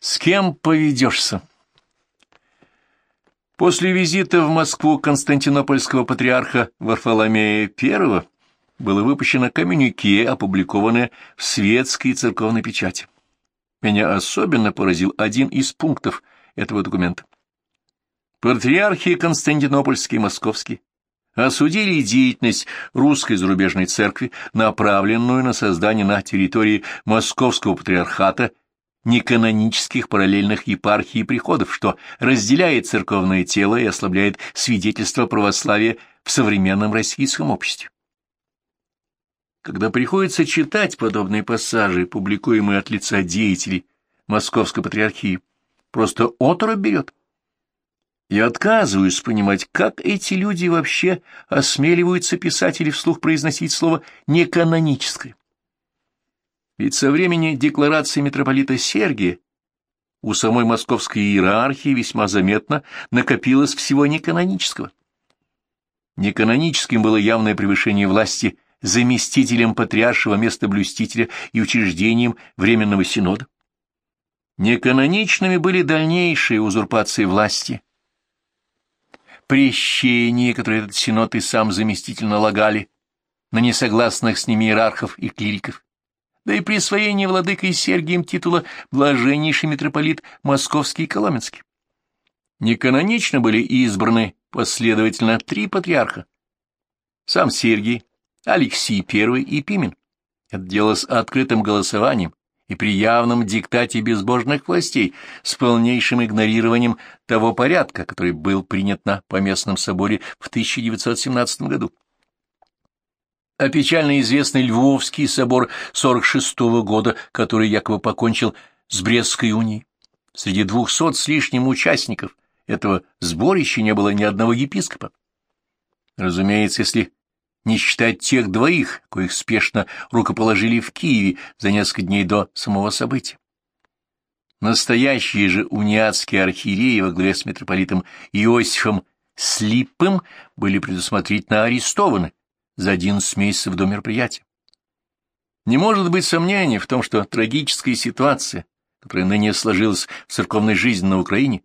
С кем поведешься? После визита в Москву константинопольского патриарха Варфоломея I было выпущено коммюнике, опубликованное в светской церковной печати. Меня особенно поразил один из пунктов этого документа. Патриархи Константинопольский и Московский осудили деятельность русской зарубежной церкви, направленную на создание на территории Московского патриархата неканонических параллельных епархий и приходов, что разделяет церковное тело и ослабляет свидетельство православия в современном российском обществе. Когда приходится читать подобные пассажи, публикуемые от лица деятелей Московской Патриархии, просто оторопь берет. Я отказываюсь понимать, как эти люди вообще осмеливаются писать или вслух произносить слово «неканоническое». Ведь со времени декларации митрополита Сергия у самой московской иерархии весьма заметно накопилось всего неканонического. Неканоническим было явное превышение власти заместителем патриаршего местоблюстителя и учреждением Временного Синода. Неканоничными были дальнейшие узурпации власти, прещение, которое этот Синод и сам заместитель налагали на несогласных с ними иерархов и клириков, да и присвоение владыкой Сергием титула блаженнейший митрополит Московский и Коломенский. Неканонично были избраны последовательно три патриарха. Сам Сергий, Алексий I и Пимен. Это дело с открытым голосованием и при явном диктате безбожных властей, с полнейшим игнорированием того порядка, который был принят на Поместном соборе в 1917 году а печально известный Львовский собор 46 -го года, который якобы покончил с Брестской унией. Среди двухсот с лишним участников этого сборища не было ни одного епископа. Разумеется, если не считать тех двоих, коих спешно рукоположили в Киеве за несколько дней до самого события. Настоящие же униатские архиереи во главе с митрополитом Иосифом Слипым были предусмотрительно арестованы, за одиннадцать месяцев до мероприятия. Не может быть сомнений в том, что трагическая ситуация, которая ныне сложилась в церковной жизни на Украине,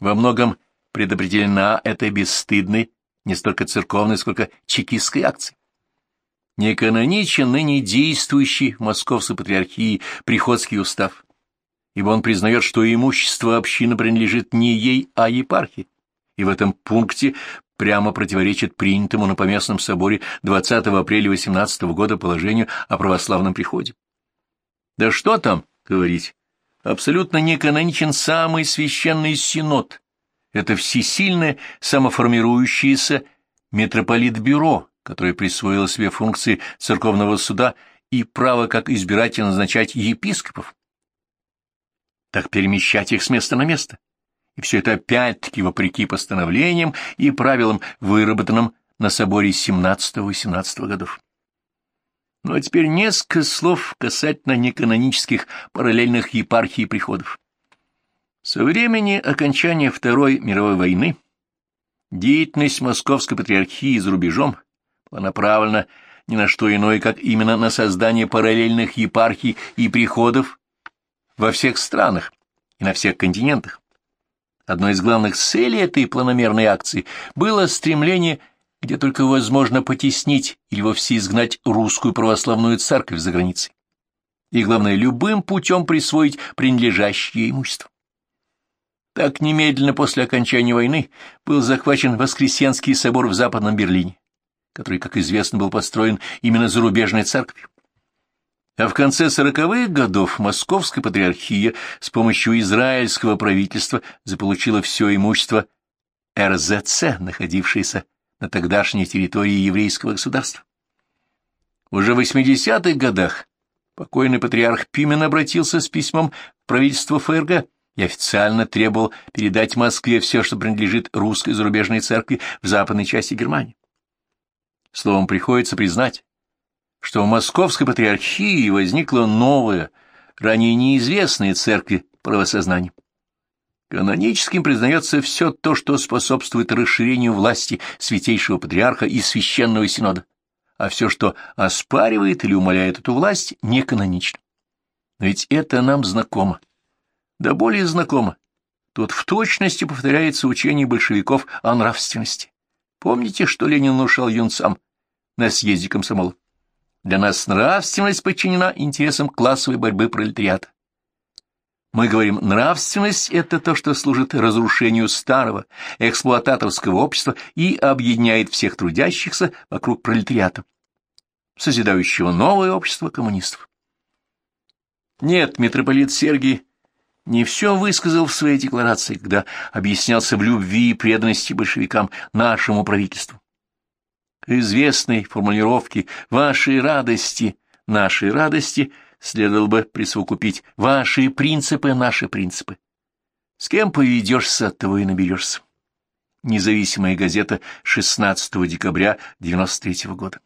во многом предопределена этой бесстыдной не столько церковной, сколько чекистской акцией. Не каноничен ныне действующий в Московской Патриархии Приходский устав, ибо он признает, что имущество общины принадлежит не ей, а епархии, и в этом пункте прямо противоречит принятому на Поместном соборе 20 апреля 18 года положению о православном приходе. Да что там говорить, абсолютно не каноничен самый священный синод. Это всесильное самоформирующееся митрополит-бюро, которое присвоило себе функции церковного суда и право как избиратель назначать епископов, так перемещать их с места на место и все это опять-таки вопреки постановлениям и правилам, выработанным на соборе 17-18 годов. Ну а теперь несколько слов касательно неканонических параллельных епархий и приходов. Со времени окончания Второй мировой войны деятельность Московской патриархии за рубежом была направлена ни на что иное, как именно на создание параллельных епархий и приходов во всех странах и на всех континентах. Одной из главных целей этой планомерной акции было стремление, где только возможно потеснить или вовсе изгнать русскую православную церковь за границей. И, главное, любым путем присвоить принадлежащее имущество. Так немедленно после окончания войны был захвачен Воскресенский собор в Западном Берлине, который, как известно, был построен именно зарубежной церковью. А в конце сороковых годов Московская патриархия с помощью израильского правительства заполучила все имущество РЗЦ, находившееся на тогдашней территории еврейского государства. Уже в 80-х годах покойный патриарх Пимен обратился с письмом в правительство ФРГ и официально требовал передать Москве все, что принадлежит русской зарубежной церкви в западной части Германии. Словом, приходится признать, что в Московской патриархии возникла новая, ранее неизвестная церкви правосознания. Каноническим признается все то, что способствует расширению власти святейшего патриарха и священного синода, а все, что оспаривает или умаляет эту власть, не канонично. Но ведь это нам знакомо. Да более знакомо. Тут в точности повторяется учение большевиков о нравственности. Помните, что Ленин внушал юнцам на съезде комсомола? Для нас нравственность подчинена интересам классовой борьбы пролетариата. Мы говорим, нравственность – это то, что служит разрушению старого эксплуататорского общества и объединяет всех трудящихся вокруг пролетариата, созидающего новое общество коммунистов. Нет, митрополит Сергий не все высказал в своей декларации, когда объяснялся в любви и преданности большевикам нашему правительству. Известной формулировке «вашей радости», «нашей радости» следовало бы присовокупить «ваши принципы, наши принципы». С кем поведешься, того и наберешься. Независимая газета 16 декабря 93 года.